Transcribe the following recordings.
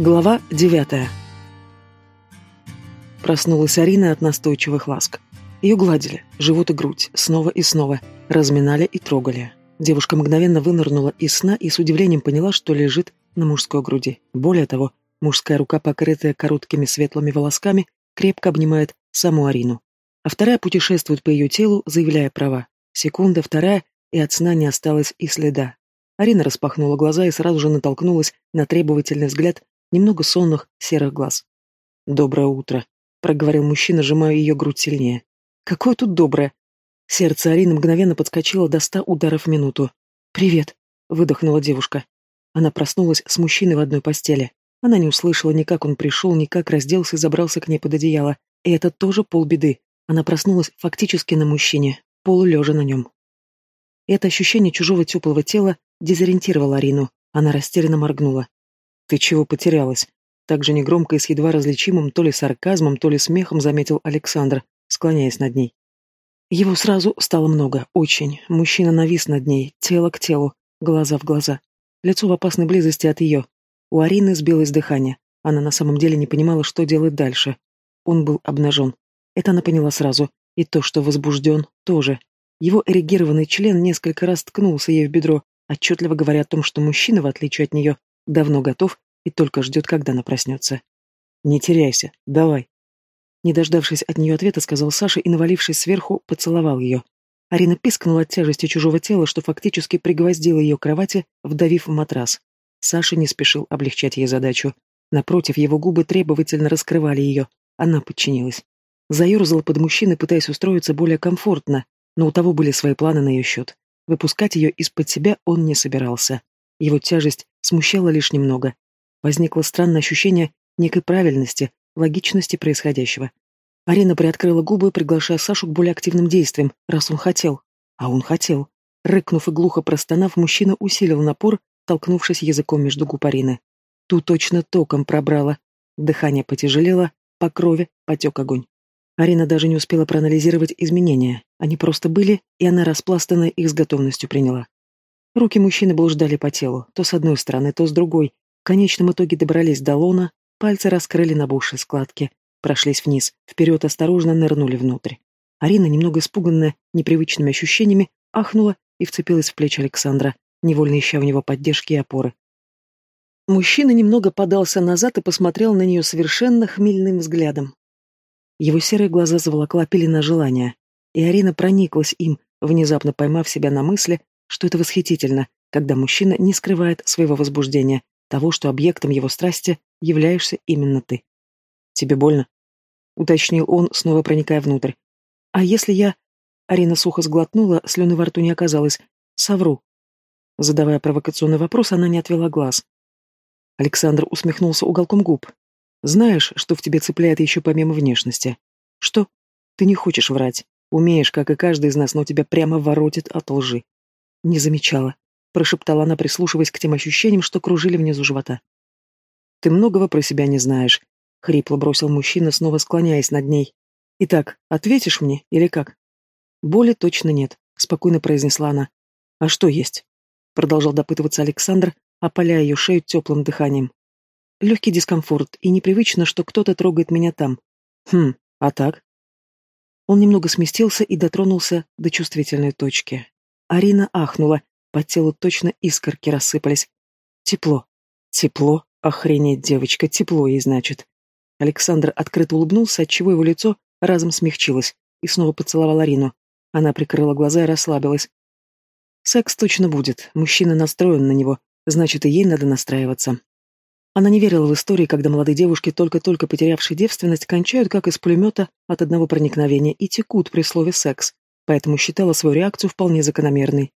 Глава девятая. Проснулась Арина от настойчивых ласк. Ее гладили, живот и грудь, снова и снова, разминали и трогали. Девушка мгновенно вынырнула из сна и с удивлением поняла, что лежит на мужской груди. Более того, мужская рука, покрытая короткими светлыми волосками, крепко обнимает саму Арину. А вторая путешествует по ее телу, заявляя права. Секунда, вторая, и от сна не осталось и следа. Арина распахнула глаза и сразу же натолкнулась на требовательный взгляд немного сонных серых глаз. «Доброе утро», — проговорил мужчина, сжимая ее грудь сильнее. «Какое тут доброе!» Сердце Арины мгновенно подскочило до ста ударов в минуту. «Привет», — выдохнула девушка. Она проснулась с мужчиной в одной постели. Она не услышала ни как он пришел, ни как разделся и забрался к ней под одеяло. И это тоже полбеды. Она проснулась фактически на мужчине, полулежа на нем. Это ощущение чужого теплого тела дезориентировало Арину. Она растерянно моргнула. «Ты чего потерялась?» Так же негромко и с едва различимым то ли сарказмом, то ли смехом заметил Александр, склоняясь над ней. Его сразу стало много, очень. Мужчина навис над ней, тело к телу, глаза в глаза. Лицо в опасной близости от ее. У Арины сбилось дыхание. Она на самом деле не понимала, что делать дальше. Он был обнажен. Это она поняла сразу. И то, что возбужден, тоже. Его эрегированный член несколько раз ткнулся ей в бедро, отчетливо говоря о том, что мужчина, в отличие от нее, давно готов и только ждет, когда она проснется. «Не теряйся, давай». Не дождавшись от нее ответа, сказал Саша и, навалившись сверху, поцеловал ее. Арина пискнула от тяжести чужого тела, что фактически пригвоздило ее к кровати, вдавив в матрас. Саша не спешил облегчать ей задачу. Напротив, его губы требовательно раскрывали ее. Она подчинилась. Заерзала под мужчиной, пытаясь устроиться более комфортно, но у того были свои планы на ее счет. Выпускать ее из-под себя он не собирался. Его тяжесть смущала лишь немного. Возникло странное ощущение некой правильности, логичности происходящего. Арина приоткрыла губы, приглашая Сашу к более активным действиям, раз он хотел. А он хотел. Рыкнув и глухо простонав, мужчина усилил напор, толкнувшись языком между губ Арины. Ту точно током пробрала. Дыхание потяжелело, по крови потек огонь. Арина даже не успела проанализировать изменения. Они просто были, и она распластанно их с готовностью приняла. Руки мужчины блуждали по телу, то с одной стороны, то с другой. В конечном итоге добрались до лона, пальцы раскрыли набухшие складки, прошлись вниз, вперед осторожно нырнули внутрь. Арина, немного испуганная непривычными ощущениями, ахнула и вцепилась в плечи Александра, невольно ища в него поддержки и опоры. Мужчина немного подался назад и посмотрел на нее совершенно хмельным взглядом. Его серые глаза заволокла пелена желания, и Арина прониклась им, внезапно поймав себя на мысли, что это восхитительно, когда мужчина не скрывает своего возбуждения, того, что объектом его страсти являешься именно ты. «Тебе больно?» — уточнил он, снова проникая внутрь. «А если я...» Арина сухо сглотнула, слюны во рту не оказалось. «Совру». Задавая провокационный вопрос, она не отвела глаз. Александр усмехнулся уголком губ. «Знаешь, что в тебе цепляет еще помимо внешности?» «Что?» «Ты не хочешь врать. Умеешь, как и каждый из нас, но тебя прямо воротит от лжи. Не замечала, прошептала она, прислушиваясь к тем ощущениям, что кружили внизу живота. Ты многого про себя не знаешь, хрипло бросил мужчина, снова склоняясь над ней. Итак, ответишь мне или как? Боли точно нет, спокойно произнесла она. А что есть? Продолжал допытываться Александр, опаляя ее шею теплым дыханием. Легкий дискомфорт, и непривычно, что кто-то трогает меня там. Хм, а так? Он немного сместился и дотронулся до чувствительной точки. Арина ахнула, по телу точно искорки рассыпались. Тепло. Тепло. Охренеть, девочка, тепло ей, значит. Александр открыто улыбнулся, отчего его лицо разом смягчилось, и снова поцеловал Арину. Она прикрыла глаза и расслабилась. Секс точно будет, мужчина настроен на него, значит, и ей надо настраиваться. Она не верила в истории, когда молодые девушки, только-только потерявшие девственность, кончают как из пулемета от одного проникновения и текут при слове «секс», поэтому считала свою реакцию вполне закономерной.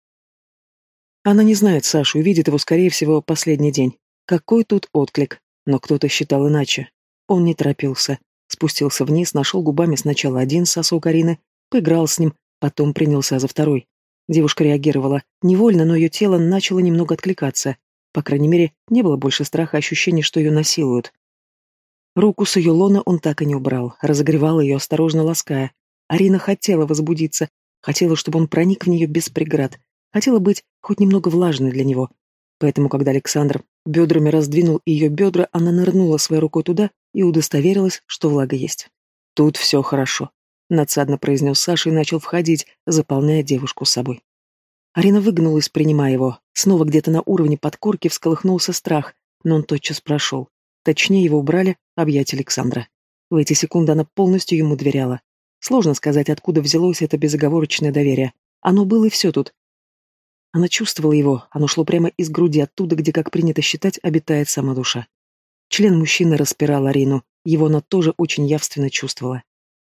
Она не знает Сашу и видит его, скорее всего, последний день. Какой тут отклик? Но кто-то считал иначе. Он не торопился. Спустился вниз, нашел губами сначала один сосок Арины, поиграл с ним, потом принялся за второй. Девушка реагировала. Невольно, но ее тело начало немного откликаться. По крайней мере, не было больше страха ощущения, что ее насилуют. Руку с ее лона он так и не убрал, разогревал ее, осторожно лаская. Арина хотела возбудиться, Хотела, чтобы он проник в нее без преград. Хотела быть хоть немного влажной для него. Поэтому, когда Александр Бедрами раздвинул ее бедра, она нырнула своей рукой туда и удостоверилась, что влага есть. «Тут все хорошо», — надсадно произнес Саша и начал входить, заполняя девушку собой. Арина выгнулась, принимая его. Снова где-то на уровне подкорки всколыхнулся страх, но он тотчас прошел. Точнее, его убрали объятия Александра. В эти секунды она полностью ему доверяла. Сложно сказать, откуда взялось это безоговорочное доверие. Оно было и все тут. Она чувствовала его, оно шло прямо из груди, оттуда, где, как принято считать, обитает сама душа. Член мужчины распирал Арину, его она тоже очень явственно чувствовала.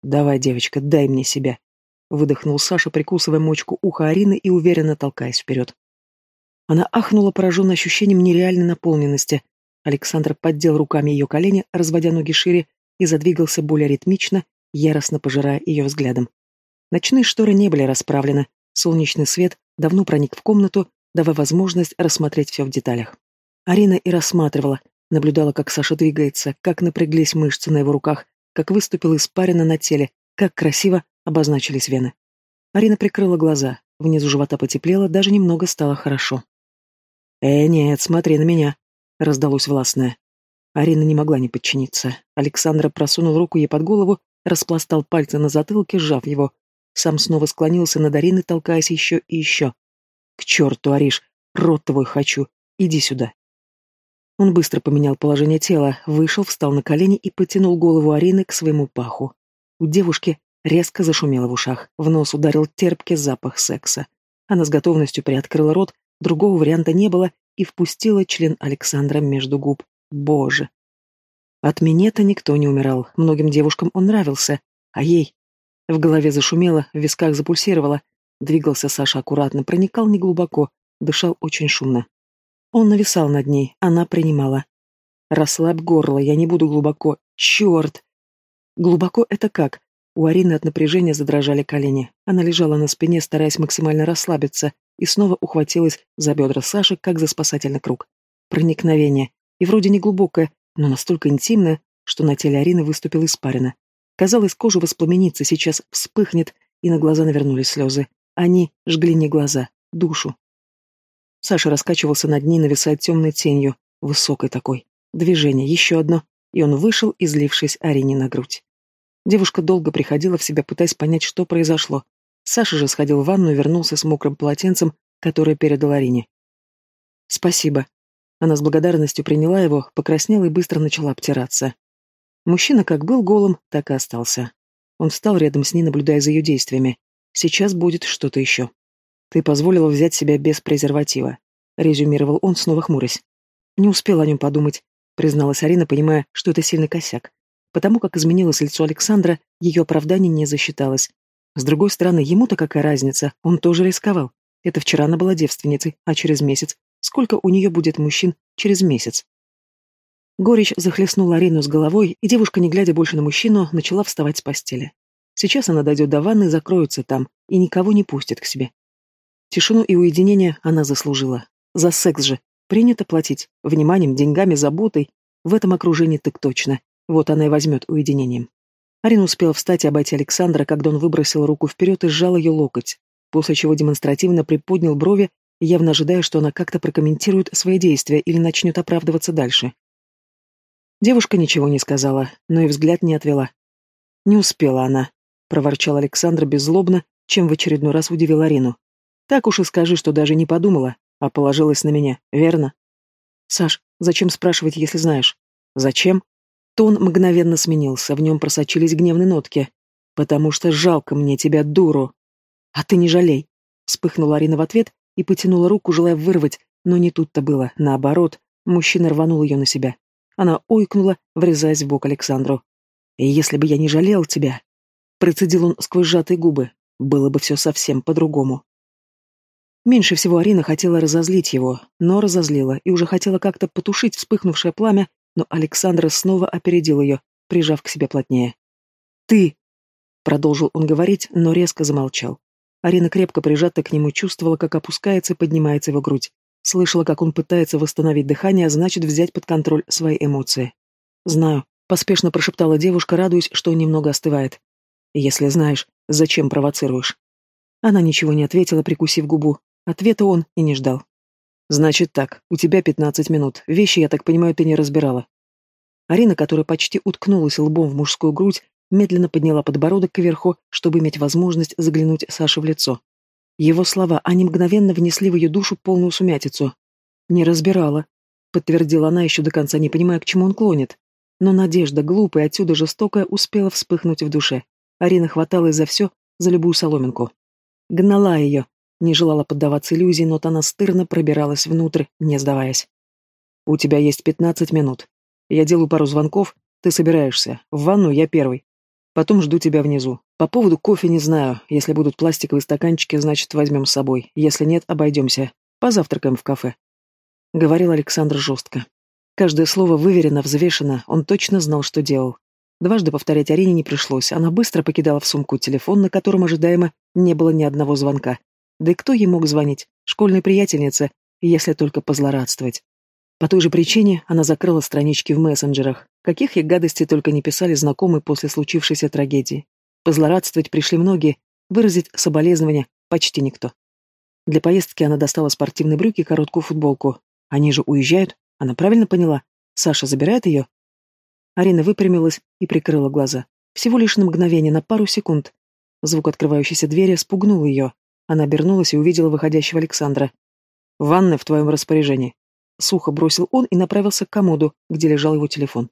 «Давай, девочка, дай мне себя», — выдохнул Саша, прикусывая мочку уха Арины и уверенно толкаясь вперед. Она ахнула, пораженная ощущением нереальной наполненности. Александр поддел руками ее колени, разводя ноги шире, и задвигался более ритмично, яростно пожирая ее взглядом. Ночные шторы не были расправлены, солнечный свет давно проник в комнату, давая возможность рассмотреть все в деталях. Арина и рассматривала, наблюдала, как Саша двигается, как напряглись мышцы на его руках, как выступила испарина на теле, как красиво обозначились вены. Арина прикрыла глаза, внизу живота потеплело, даже немного стало хорошо. «Э, нет, смотри на меня», — раздалось властное. Арина не могла не подчиниться. Александра просунул руку ей под голову, распластал пальцы на затылке, сжав его. Сам снова склонился над Ариной, толкаясь еще и еще. «К черту, Ариш! Рот твой хочу! Иди сюда!» Он быстро поменял положение тела, вышел, встал на колени и потянул голову Арины к своему паху. У девушки резко зашумело в ушах, в нос ударил терпкий запах секса. Она с готовностью приоткрыла рот, другого варианта не было, и впустила член Александра между губ. Боже. От минета никто не умирал, многим девушкам он нравился, а ей... В голове зашумело, в висках запульсировало. Двигался Саша аккуратно, проникал неглубоко, дышал очень шумно. Он нависал над ней, она принимала. «Расслабь горло, я не буду глубоко. Черт!» «Глубоко это как?» У Арины от напряжения задрожали колени. Она лежала на спине, стараясь максимально расслабиться, и снова ухватилась за бедра Саши, как за спасательный круг. Проникновение и вроде не глубокая, но настолько интимная, что на теле Арины выступила испарина. Казалось, кожа воспламенится, сейчас вспыхнет, и на глаза навернулись слезы. Они жгли не глаза, душу. Саша раскачивался над ней, нависая темной тенью, высокой такой. Движение, еще одно, и он вышел, излившись Арине на грудь. Девушка долго приходила в себя, пытаясь понять, что произошло. Саша же сходил в ванну и вернулся с мокрым полотенцем, которое передал Арине. «Спасибо», она с благодарностью приняла его, покраснела и быстро начала обтираться. Мужчина как был голым, так и остался. Он встал рядом с ней, наблюдая за ее действиями. Сейчас будет что-то еще. Ты позволила взять себя без презерватива, резюмировал он, снова хмурясь. Не успел о нем подумать, призналась Арина, понимая, что это сильный косяк. Потому как изменилось лицо Александра, ее оправдание не засчиталось. С другой стороны, ему-то какая разница, он тоже рисковал. Это вчера она была девственницей, а через месяц сколько у нее будет мужчин через месяц. Горечь захлестнула Арину с головой, и девушка, не глядя больше на мужчину, начала вставать с постели. Сейчас она дойдет до ванны, закроется там и никого не пустит к себе. Тишину и уединение она заслужила. За секс же. Принято платить. Вниманием, деньгами, заботой. В этом окружении так точно. Вот она и возьмет уединением. Арина успела встать и обойти Александра, когда он выбросил руку вперед и сжал ее локоть, после чего демонстративно приподнял брови явно ожидая, что она как-то прокомментирует свои действия или начнет оправдываться дальше. Девушка ничего не сказала, но и взгляд не отвела. «Не успела она», — проворчал Александр беззлобно, чем в очередной раз удивил Арину. «Так уж и скажи, что даже не подумала, а положилась на меня, верно?» «Саш, зачем спрашивать, если знаешь?» «Зачем?» Тон мгновенно сменился, в нем просочились гневные нотки. «Потому что жалко мне тебя, дуру!» «А ты не жалей!» — вспыхнула Арина в ответ и потянула руку, желая вырвать, но не тут-то было, наоборот, мужчина рванул ее на себя. Она ойкнула, врезаясь в бок Александру. «И если бы я не жалел тебя...» Процедил он сквозь сжатые губы. Было бы все совсем по-другому. Меньше всего Арина хотела разозлить его, но разозлила и уже хотела как-то потушить вспыхнувшее пламя, но Александра снова опередил ее, прижав к себе плотнее. «Ты!» — продолжил он говорить, но резко замолчал. Арина крепко прижата к нему чувствовала, как опускается и поднимается его грудь. Слышала, как он пытается восстановить дыхание, а значит взять под контроль свои эмоции. «Знаю», — поспешно прошептала девушка, радуясь, что он немного остывает. «Если знаешь, зачем провоцируешь?» Она ничего не ответила, прикусив губу. Ответа он и не ждал. Значит так, у тебя пятнадцать минут. Вещи, я так понимаю, ты не разбирала. Арина, которая почти уткнулась лбом в мужскую грудь, медленно подняла подбородок кверху, чтобы иметь возможность заглянуть Саше в лицо. Его слова, они мгновенно внесли в ее душу полную сумятицу. «Не разбирала», — подтвердила она, еще до конца не понимая, к чему он клонит. Но надежда, глупая, отсюда жестокая, успела вспыхнуть в душе. Арина хваталась за все, за любую соломинку. Гнала ее, не желала поддаваться иллюзии, но та настырно пробиралась внутрь, не сдаваясь. «У тебя есть пятнадцать минут. Я делаю пару звонков, ты собираешься. В ванну я первый. Потом жду тебя внизу. По поводу кофе не знаю. Если будут пластиковые стаканчики, значит, возьмем с собой. Если нет, обойдемся. Позавтракаем в кафе. Говорил Александр жестко. Каждое слово выверено, взвешено, он точно знал, что делал. Дважды повторять Арине не пришлось, она быстро покидала в сумку телефон, на котором ожидаемо не было ни одного звонка. Да и кто ей мог звонить? Школьной приятельнице, если только позлорадствовать. По той же причине она закрыла странички в мессенджерах, каких ей гадостей только не писали знакомые после случившейся трагедии. Позлорадствовать пришли многие, выразить соболезнования почти никто. Для поездки она достала спортивные брюки и короткую футболку. Они же уезжают, она правильно поняла? Саша забирает ее? Арина выпрямилась и прикрыла глаза. Всего лишь на мгновение, на пару секунд. Звук открывающейся двери спугнул ее. Она обернулась и увидела выходящего Александра. «Ванна в твоем распоряжении». Сухо бросил он и направился к комоду, где лежал его телефон.